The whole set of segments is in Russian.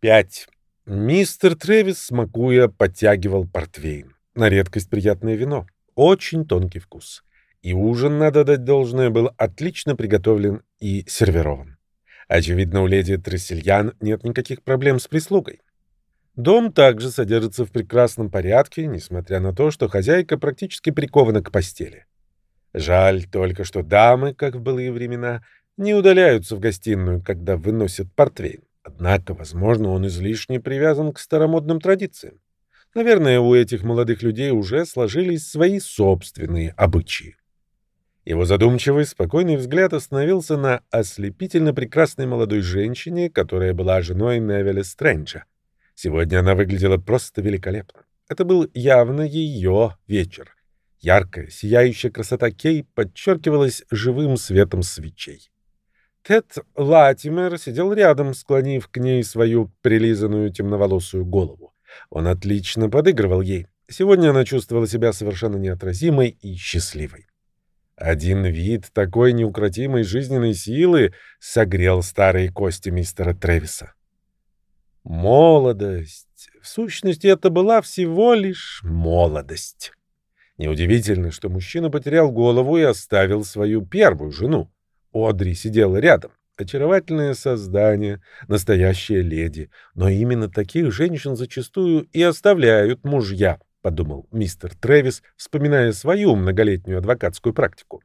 Пять. Мистер Тревис, смакуя, подтягивал портвейн. На редкость приятное вино. Очень тонкий вкус. И ужин, надо дать должное, был отлично приготовлен и сервирован. Очевидно, у леди Трессельян нет никаких проблем с прислугой. Дом также содержится в прекрасном порядке, несмотря на то, что хозяйка практически прикована к постели. Жаль только, что дамы, как в былые времена, не удаляются в гостиную, когда выносят портвейн. Однако, возможно, он излишне привязан к старомодным традициям. Наверное, у этих молодых людей уже сложились свои собственные обычаи. Его задумчивый, спокойный взгляд остановился на ослепительно прекрасной молодой женщине, которая была женой Невеля Стрэнджа. Сегодня она выглядела просто великолепно. Это был явно ее вечер. Яркая, сияющая красота Кей подчеркивалась живым светом свечей. Тед Латимер сидел рядом, склонив к ней свою прилизанную темноволосую голову. Он отлично подыгрывал ей. Сегодня она чувствовала себя совершенно неотразимой и счастливой. Один вид такой неукротимой жизненной силы согрел старые кости мистера Тревиса. Молодость. В сущности, это была всего лишь молодость. Неудивительно, что мужчина потерял голову и оставил свою первую жену. Одри сидела рядом. Очаровательное создание, настоящая леди. Но именно таких женщин зачастую и оставляют мужья, подумал мистер Трэвис, вспоминая свою многолетнюю адвокатскую практику.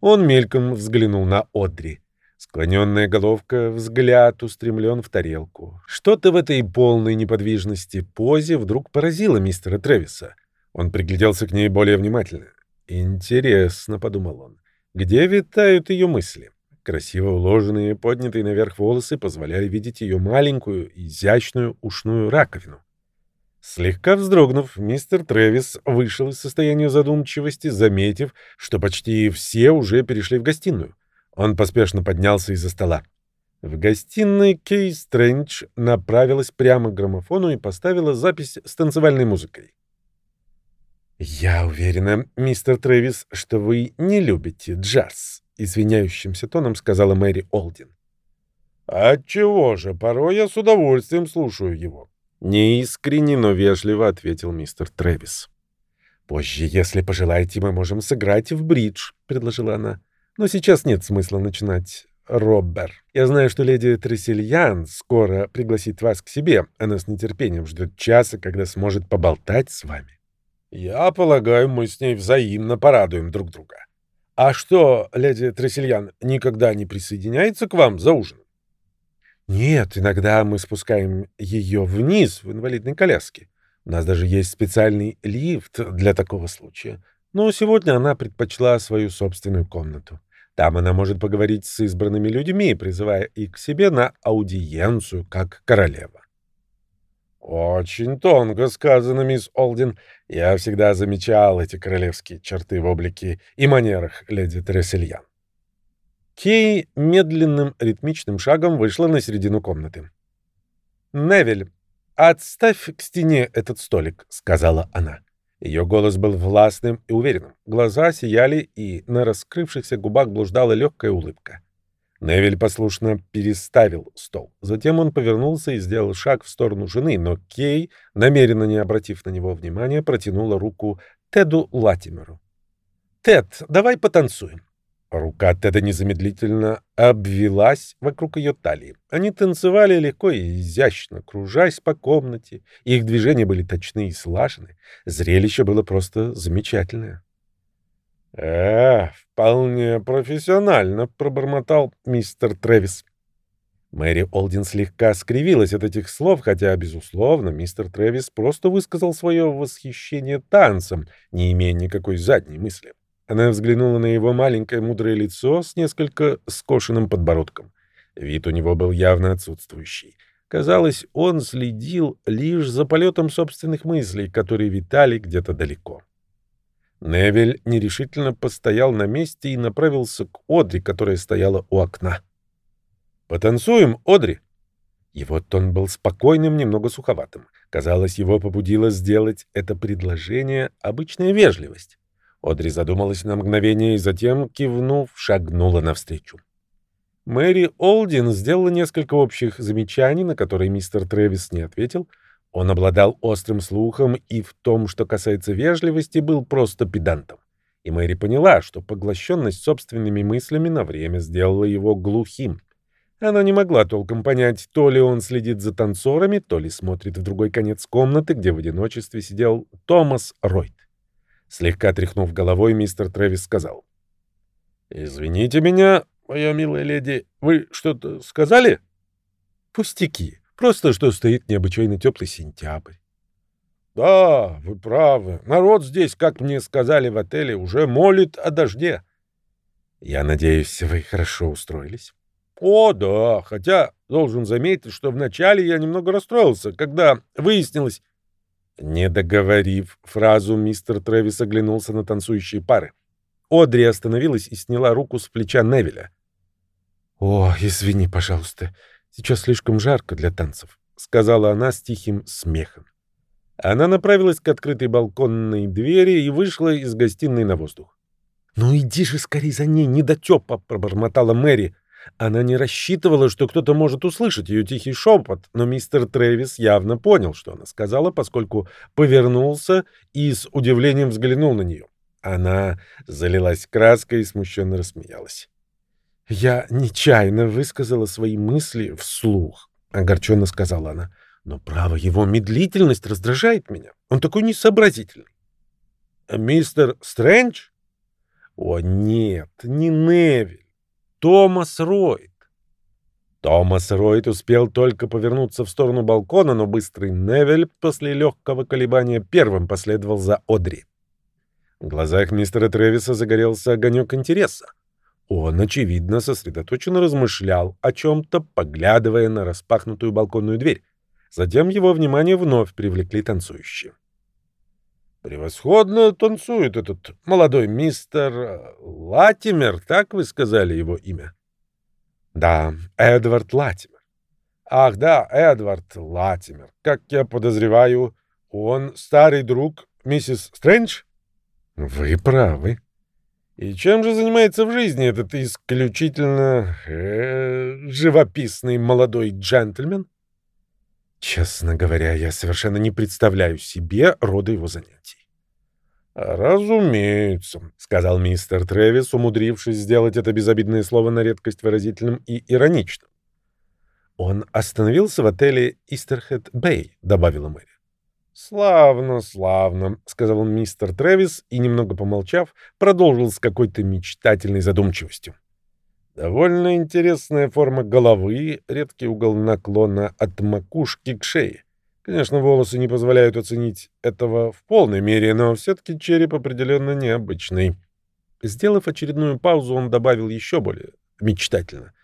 Он мельком взглянул на Одри. Склоненная головка, взгляд устремлен в тарелку. Что-то в этой полной неподвижности позе вдруг поразило мистера Трэвиса. Он пригляделся к ней более внимательно. «Интересно», — подумал он. Где витают ее мысли? Красиво уложенные, поднятые наверх волосы позволяли видеть ее маленькую, изящную ушную раковину. Слегка вздрогнув, мистер Трэвис вышел из состояния задумчивости, заметив, что почти все уже перешли в гостиную. Он поспешно поднялся из-за стола. В гостиной Кей Стрэндж направилась прямо к граммофону и поставила запись с танцевальной музыкой. «Я уверена, мистер Трэвис, что вы не любите джаз», — извиняющимся тоном сказала Мэри Олдин. «Отчего же? Порой я с удовольствием слушаю его». Неискренне, но вежливо ответил мистер Трэвис. «Позже, если пожелаете, мы можем сыграть в бридж», — предложила она. «Но сейчас нет смысла начинать. Роббер, я знаю, что леди Трессельян скоро пригласит вас к себе. Она с нетерпением ждет часа, когда сможет поболтать с вами». Я полагаю, мы с ней взаимно порадуем друг друга. А что, леди Тресельян никогда не присоединяется к вам за ужином? Нет, иногда мы спускаем ее вниз в инвалидной коляске. У нас даже есть специальный лифт для такого случая. Но сегодня она предпочла свою собственную комнату. Там она может поговорить с избранными людьми, призывая их к себе на аудиенцию, как королева. «Очень тонко сказано, мисс Олдин. Я всегда замечал эти королевские черты в облике и манерах леди Трессельян». Кей медленным ритмичным шагом вышла на середину комнаты. «Невель, отставь к стене этот столик», — сказала она. Ее голос был властным и уверенным. Глаза сияли, и на раскрывшихся губах блуждала легкая улыбка. Невиль послушно переставил стол. Затем он повернулся и сделал шаг в сторону жены, но Кей, намеренно не обратив на него внимания, протянула руку Теду Латимеру. «Тед, давай потанцуем». Рука Теда незамедлительно обвелась вокруг ее талии. Они танцевали легко и изящно, кружась по комнате. Их движения были точны и слажены. Зрелище было просто замечательное. «Э, вполне профессионально», — пробормотал мистер Трэвис. Мэри Олдин слегка скривилась от этих слов, хотя, безусловно, мистер Трэвис просто высказал свое восхищение танцем, не имея никакой задней мысли. Она взглянула на его маленькое мудрое лицо с несколько скошенным подбородком. Вид у него был явно отсутствующий. Казалось, он следил лишь за полетом собственных мыслей, которые витали где-то далеко. Невель нерешительно постоял на месте и направился к Одри, которая стояла у окна. «Потанцуем, Одри!» Его тон был спокойным, немного суховатым. Казалось, его побудило сделать это предложение обычная вежливость. Одри задумалась на мгновение и затем, кивнув, шагнула навстречу. Мэри Олдин сделала несколько общих замечаний, на которые мистер Трэвис не ответил. Он обладал острым слухом и в том, что касается вежливости, был просто педантом. И Мэри поняла, что поглощенность собственными мыслями на время сделала его глухим. Она не могла толком понять, то ли он следит за танцорами, то ли смотрит в другой конец комнаты, где в одиночестве сидел Томас Ройт. Слегка тряхнув головой, мистер Трэвис сказал. «Извините меня, моя милая леди, вы что-то сказали?» «Пустяки. Просто что стоит необычайно теплый сентябрь. Да, вы правы. Народ здесь, как мне сказали в отеле, уже молит о дожде. Я надеюсь, вы хорошо устроились. О, да, хотя должен заметить, что вначале я немного расстроился, когда выяснилось... Не договорив фразу, мистер Трэвис оглянулся на танцующие пары. Одри остановилась и сняла руку с плеча Невиля. «О, извини, пожалуйста. Сейчас слишком жарко для танцев», — сказала она с тихим смехом. Она направилась к открытой балконной двери и вышла из гостиной на воздух. «Ну иди же скорее за ней, недотепа!» — пробормотала Мэри. Она не рассчитывала, что кто-то может услышать ее тихий шепот, но мистер Трэвис явно понял, что она сказала, поскольку повернулся и с удивлением взглянул на нее. Она залилась краской и смущенно рассмеялась. «Я нечаянно высказала свои мысли вслух», — огорченно сказала она. «Но, право, его медлительность раздражает меня. Он такой несообразительный». «Мистер Стрэндж?» «О, нет, не Невиль. Томас Ройд». Томас Ройд успел только повернуться в сторону балкона, но быстрый Невиль после легкого колебания первым последовал за Одри. В глазах мистера Тревиса загорелся огонек интереса. Он, очевидно, сосредоточенно размышлял о чем-то, поглядывая на распахнутую балконную дверь. Затем его внимание вновь привлекли танцующие. «Превосходно танцует этот молодой мистер Латимер, так вы сказали его имя?» «Да, Эдвард Латимер». «Ах да, Эдвард Латимер. Как я подозреваю, он старый друг миссис Стрэндж?» «Вы правы». И чем же занимается в жизни этот исключительно э, живописный молодой джентльмен? Честно говоря, я совершенно не представляю себе рода его занятий. «Разумеется», — сказал мистер Трэвис, умудрившись сделать это безобидное слово на редкость выразительным и ироничным. «Он остановился в отеле «Истерхед Бэй», — добавила Мэри. «Славно, славно», — сказал мистер Трэвис и, немного помолчав, продолжил с какой-то мечтательной задумчивостью. «Довольно интересная форма головы, редкий угол наклона от макушки к шее. Конечно, волосы не позволяют оценить этого в полной мере, но все-таки череп определенно необычный». Сделав очередную паузу, он добавил еще более мечтательно.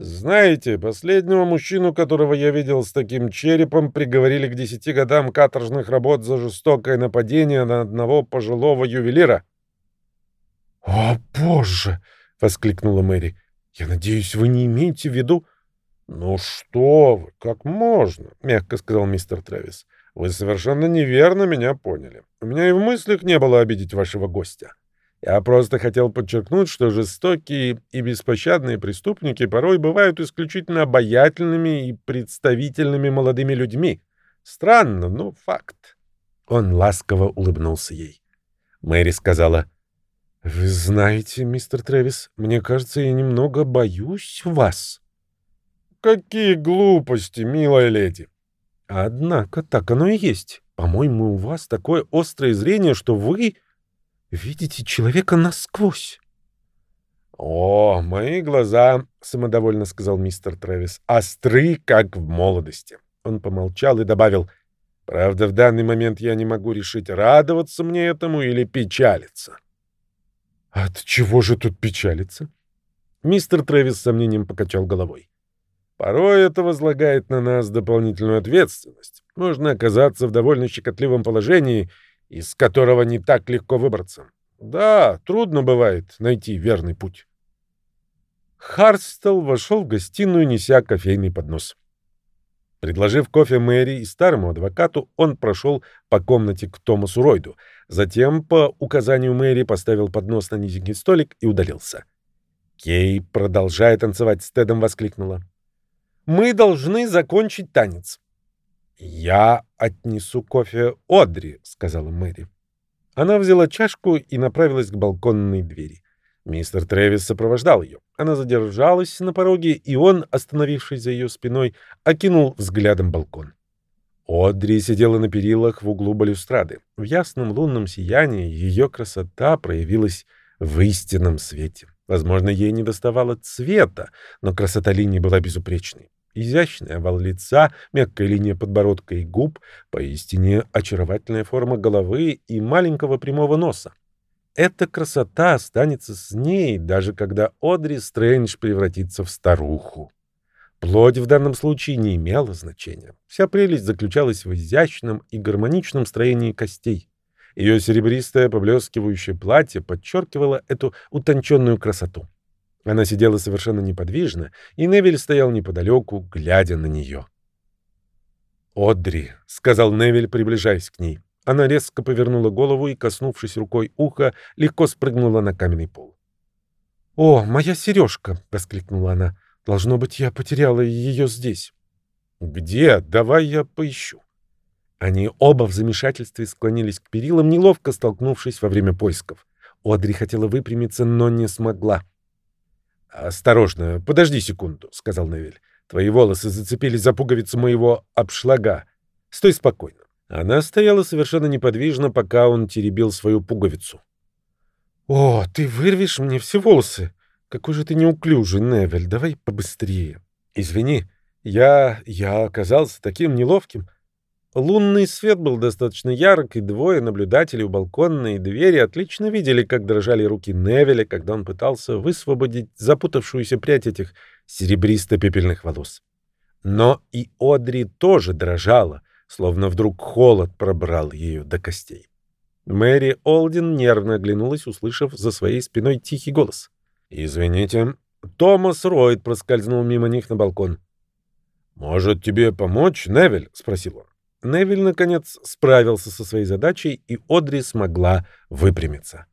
Знаете, последнего мужчину, которого я видел с таким черепом, приговорили к десяти годам каторжных работ за жестокое нападение на одного пожилого ювелира. — О, боже! — воскликнула Мэри. — Я надеюсь, вы не имеете в виду... — Ну что вы, как можно? — мягко сказал мистер Трэвис. — Вы совершенно неверно меня поняли. У меня и в мыслях не было обидеть вашего гостя. — я просто хотел подчеркнуть, что жестокие и беспощадные преступники порой бывают исключительно обаятельными и представительными молодыми людьми. Странно, но факт. Он ласково улыбнулся ей. Мэри сказала, «Вы знаете, мистер Трэвис, мне кажется, я немного боюсь вас». «Какие глупости, милая леди!» «Однако так оно и есть. По-моему, у вас такое острое зрение, что вы...» Видите человека насквозь. «О, мои глаза», — самодовольно сказал мистер Трэвис, — «остры, как в молодости». Он помолчал и добавил, «Правда, в данный момент я не могу решить, радоваться мне этому или печалиться». «От чего же тут печалиться?» Мистер Трэвис с сомнением покачал головой. «Порой это возлагает на нас дополнительную ответственность. Можно оказаться в довольно щекотливом положении — из которого не так легко выбраться. Да, трудно бывает найти верный путь. Харстел вошел в гостиную, неся кофейный поднос. Предложив кофе Мэри и старому адвокату, он прошел по комнате к Томасу Ройду. Затем, по указанию Мэри, поставил поднос на низенький столик и удалился. Кей, продолжая танцевать с Тедом, воскликнула. «Мы должны закончить танец». «Я отнесу кофе Одри», — сказала Мэри. Она взяла чашку и направилась к балконной двери. Мистер Трэвис сопровождал ее. Она задержалась на пороге, и он, остановившись за ее спиной, окинул взглядом балкон. Одри сидела на перилах в углу балюстрады. В ясном лунном сиянии ее красота проявилась в истинном свете. Возможно, ей не доставало цвета, но красота линии была безупречной. Изящный овал лица, мягкая линия подбородка и губ, поистине очаровательная форма головы и маленького прямого носа. Эта красота останется с ней, даже когда Одри Стрэндж превратится в старуху. Плоть в данном случае не имела значения. Вся прелесть заключалась в изящном и гармоничном строении костей. Ее серебристое поблескивающее платье подчеркивало эту утонченную красоту. Она сидела совершенно неподвижно, и Невиль стоял неподалеку, глядя на нее. «Одри», — сказал Невиль, приближаясь к ней. Она резко повернула голову и, коснувшись рукой уха, легко спрыгнула на каменный пол. «О, моя сережка!» — воскликнула она. «Должно быть, я потеряла ее здесь». «Где? Давай я поищу». Они оба в замешательстве склонились к перилам, неловко столкнувшись во время поисков. Одри хотела выпрямиться, но не смогла. «Осторожно, подожди секунду», — сказал Невиль. «Твои волосы зацепились за пуговицу моего обшлага. Стой спокойно». Она стояла совершенно неподвижно, пока он теребил свою пуговицу. «О, ты вырвешь мне все волосы! Какой же ты неуклюжий, Невиль, давай побыстрее!» «Извини, я... я оказался таким неловким. Лунный свет был достаточно ярок, и двое наблюдателей у балконной двери отлично видели, как дрожали руки Невеля, когда он пытался высвободить запутавшуюся прядь этих серебристо-пепельных волос. Но и Одри тоже дрожала, словно вдруг холод пробрал ее до костей. Мэри Олдин нервно оглянулась, услышав за своей спиной тихий голос. «Извините, Томас Ройд проскользнул мимо них на балкон». «Может, тебе помочь, Невель?» — спросил он. Невиль, наконец, справился со своей задачей, и Одри смогла выпрямиться.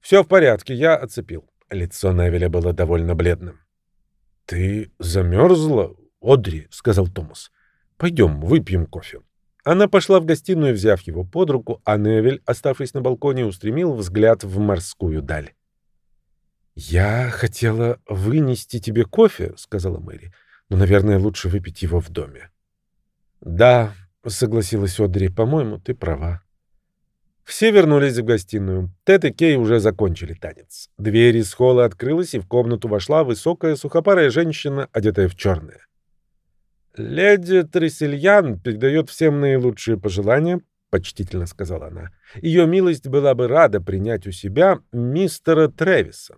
«Все в порядке, я оцепил». Лицо Невиля было довольно бледным. «Ты замерзла, Одри?» — сказал Томас. «Пойдем, выпьем кофе». Она пошла в гостиную, взяв его под руку, а Невиль, оставшись на балконе, устремил взгляд в морскую даль. «Я хотела вынести тебе кофе», — сказала Мэри, — «но, наверное, лучше выпить его в доме». «Да, — согласилась Одри. — По-моему, ты права. Все вернулись в гостиную. Тед и Кей уже закончили танец. Дверь из холла открылась, и в комнату вошла высокая сухопарая женщина, одетая в черное. «Леди Тресельян передает всем наилучшие пожелания», — почтительно сказала она. «Ее милость была бы рада принять у себя мистера Тревиса».